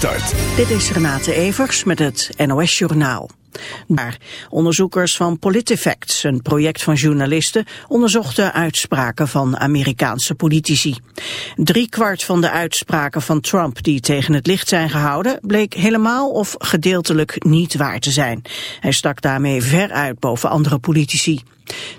Start. Dit is Renate Evers met het NOS Journaal. Maar onderzoekers van PolitiFacts, een project van journalisten, onderzochten uitspraken van Amerikaanse politici. Drie kwart van de uitspraken van Trump die tegen het licht zijn gehouden, bleek helemaal of gedeeltelijk niet waar te zijn. Hij stak daarmee ver uit boven andere politici.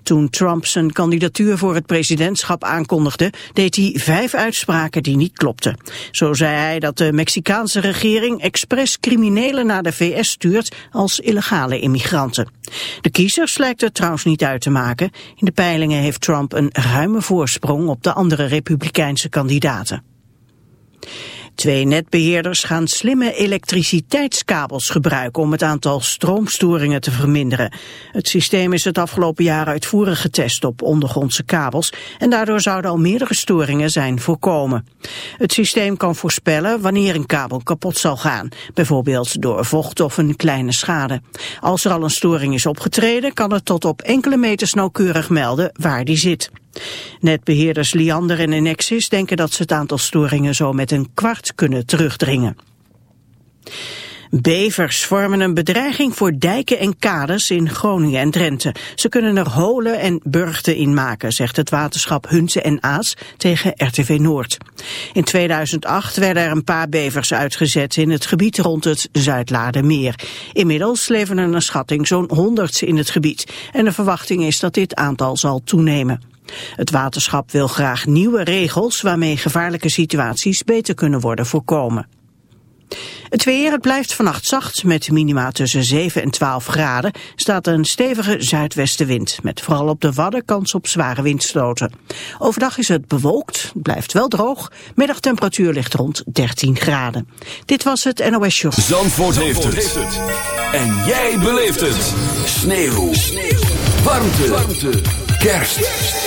Toen Trump zijn kandidatuur voor het presidentschap aankondigde, deed hij vijf uitspraken die niet klopten. Zo zei hij dat de Mexicaanse regering expres criminelen naar de VS stuurt als illegale immigranten. De kiezers lijkt het trouwens niet uit te maken. In de peilingen heeft Trump een ruime voorsprong op de andere republikeinse kandidaten. Twee netbeheerders gaan slimme elektriciteitskabels gebruiken om het aantal stroomstoringen te verminderen. Het systeem is het afgelopen jaar uitvoerig getest op ondergrondse kabels en daardoor zouden al meerdere storingen zijn voorkomen. Het systeem kan voorspellen wanneer een kabel kapot zal gaan, bijvoorbeeld door vocht of een kleine schade. Als er al een storing is opgetreden kan het tot op enkele meters nauwkeurig melden waar die zit. Netbeheerders Liander en Enexis denken dat ze het aantal storingen zo met een kwart kunnen terugdringen. Bevers vormen een bedreiging voor dijken en kades in Groningen en Drenthe. Ze kunnen er holen en burchten in maken, zegt het waterschap Hunze en Aas tegen RTV Noord. In 2008 werden er een paar bevers uitgezet in het gebied rond het Zuidlaardermeer. Inmiddels leven er een schatting zo'n 100 in het gebied. En de verwachting is dat dit aantal zal toenemen. Het waterschap wil graag nieuwe regels waarmee gevaarlijke situaties beter kunnen worden voorkomen. Het weer, het blijft vannacht zacht met minima tussen 7 en 12 graden. Staat een stevige zuidwestenwind met vooral op de Wadden kans op zware windstoten. Overdag is het bewolkt, blijft wel droog. Middagtemperatuur ligt rond 13 graden. Dit was het NOS Show. Zandvoort, heeft, het. En jij beleeft het. Sneeuw. Sneeuw. Warmte. Warmte. Kerst.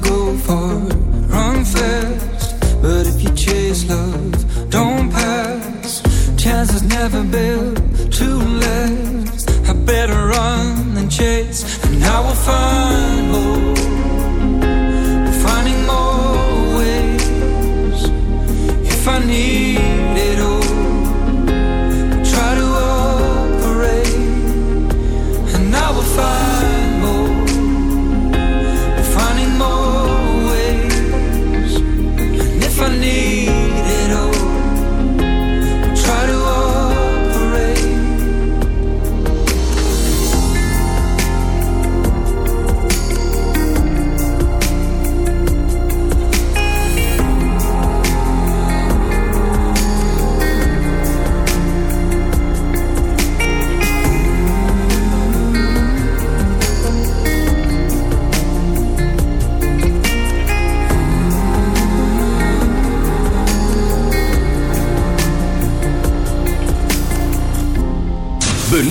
go far, run fast. But if you chase love, don't pass. Chances never build to last. I better run than chase, and I will find more. Finding more ways if I need.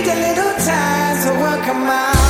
need a little time to work them out.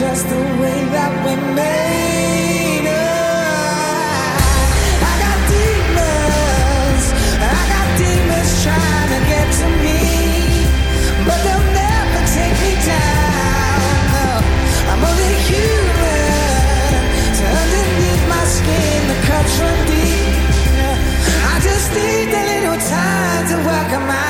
just the way that we made it. I got demons, I got demons trying to get to me, but they'll never take me down. I'm only human, so underneath my skin the cuts run deep. I just need a little time to.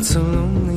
felt so lonely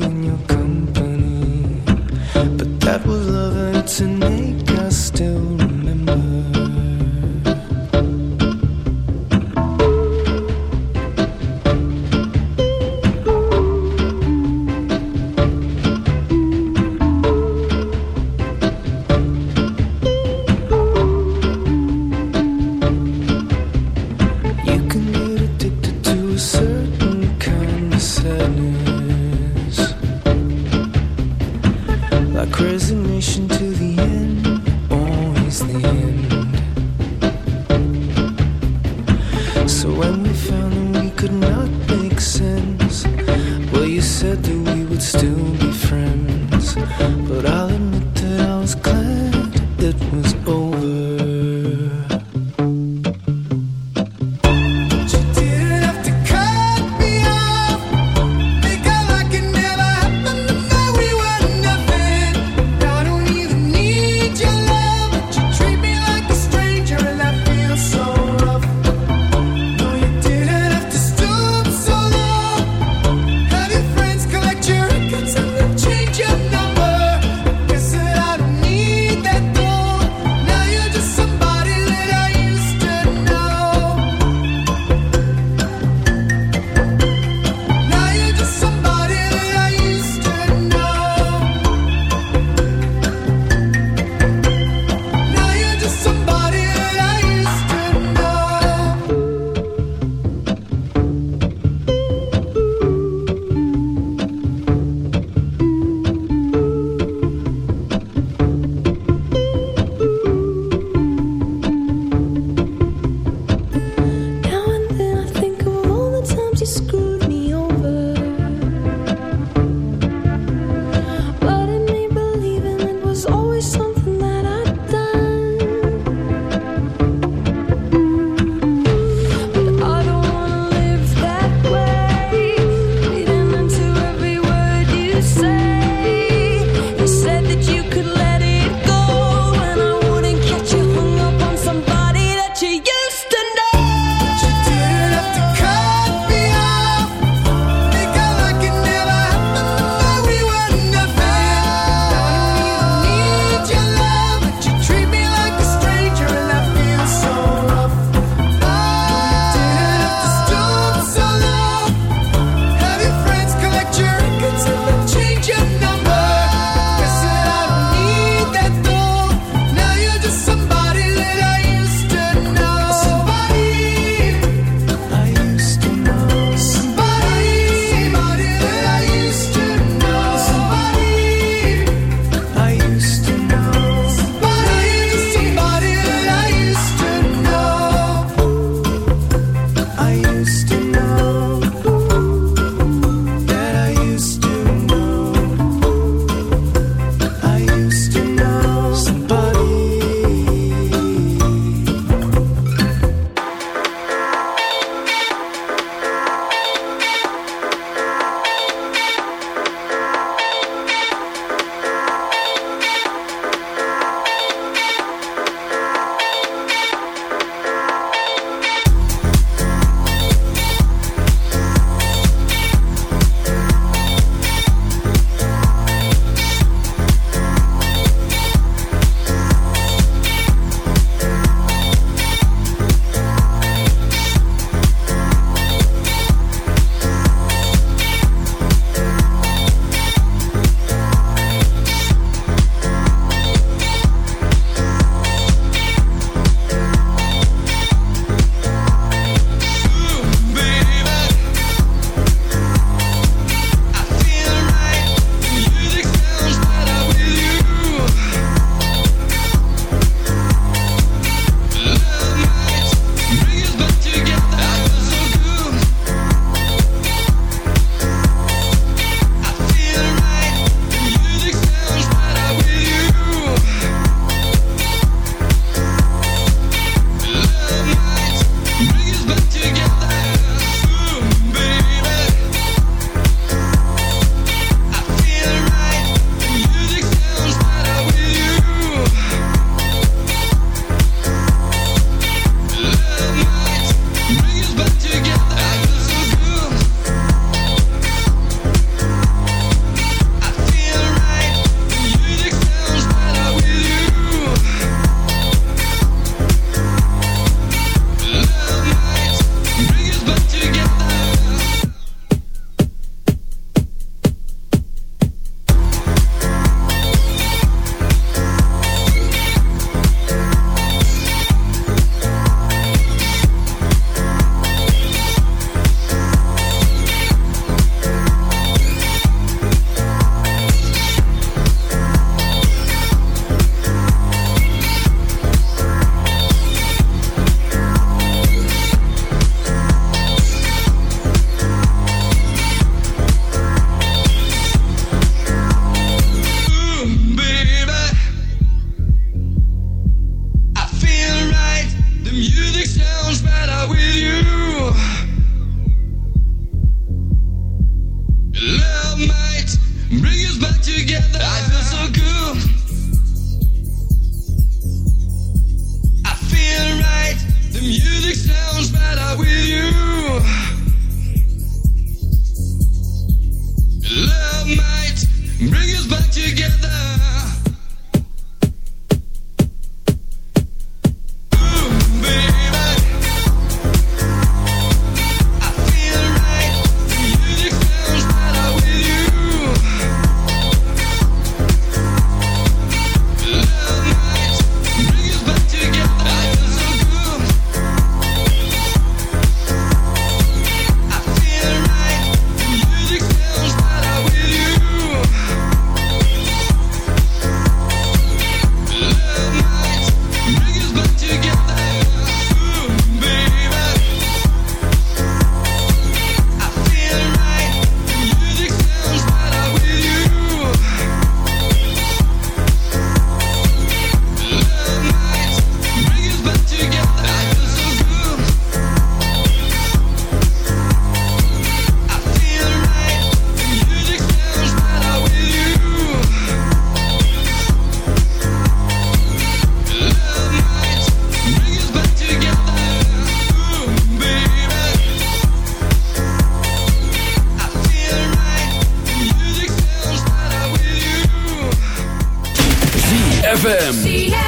ZFM.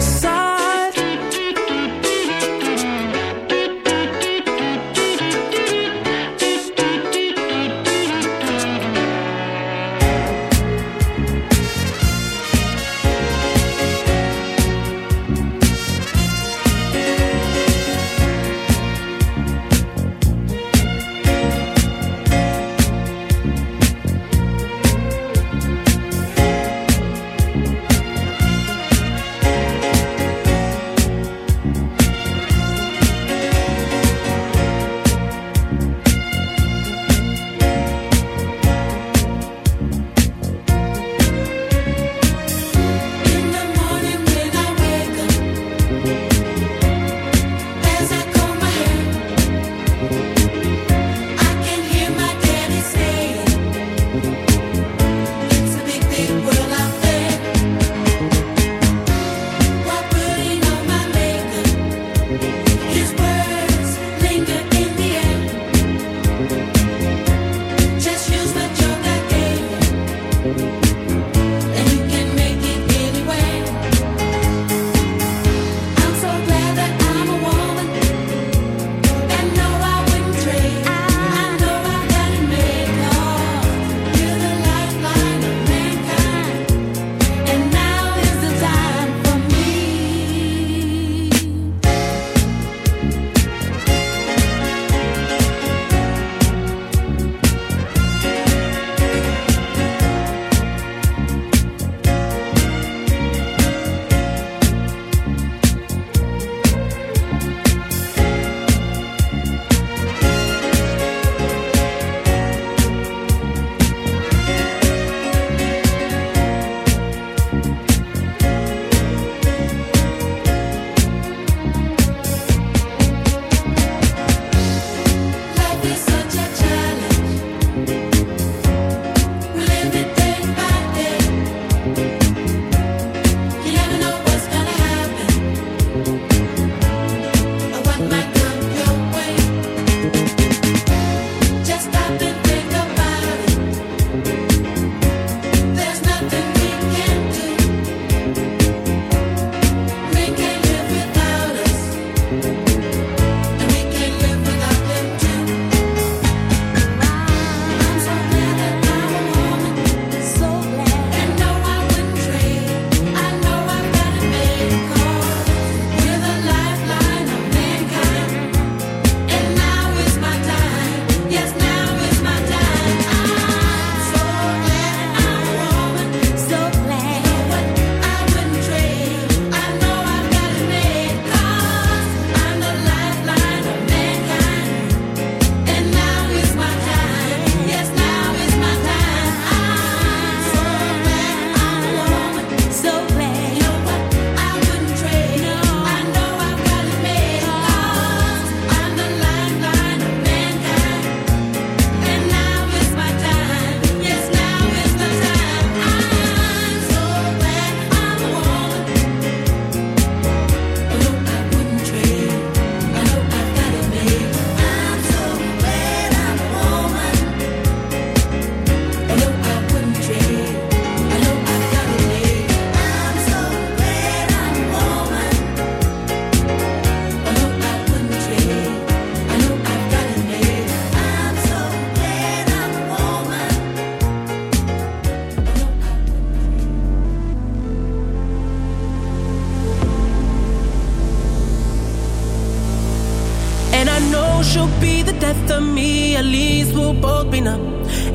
your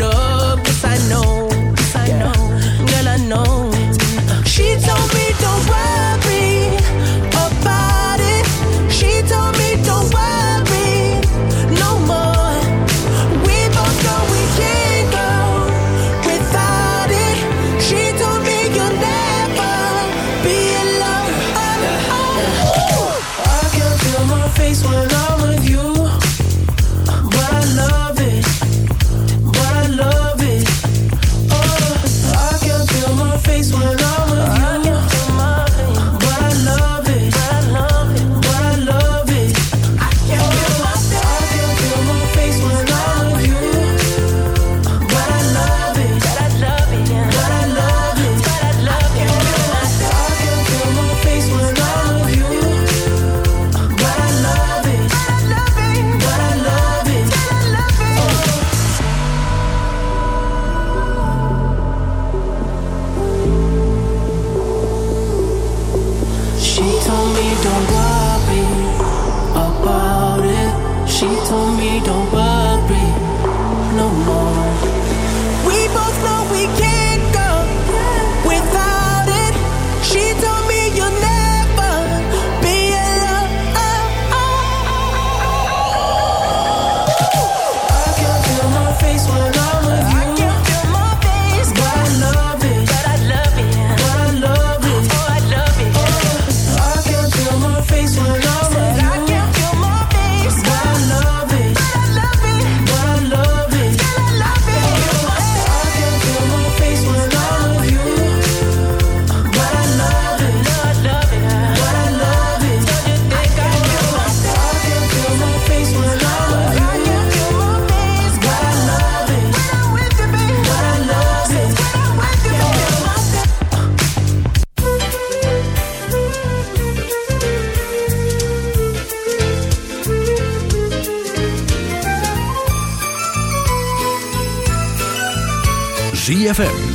love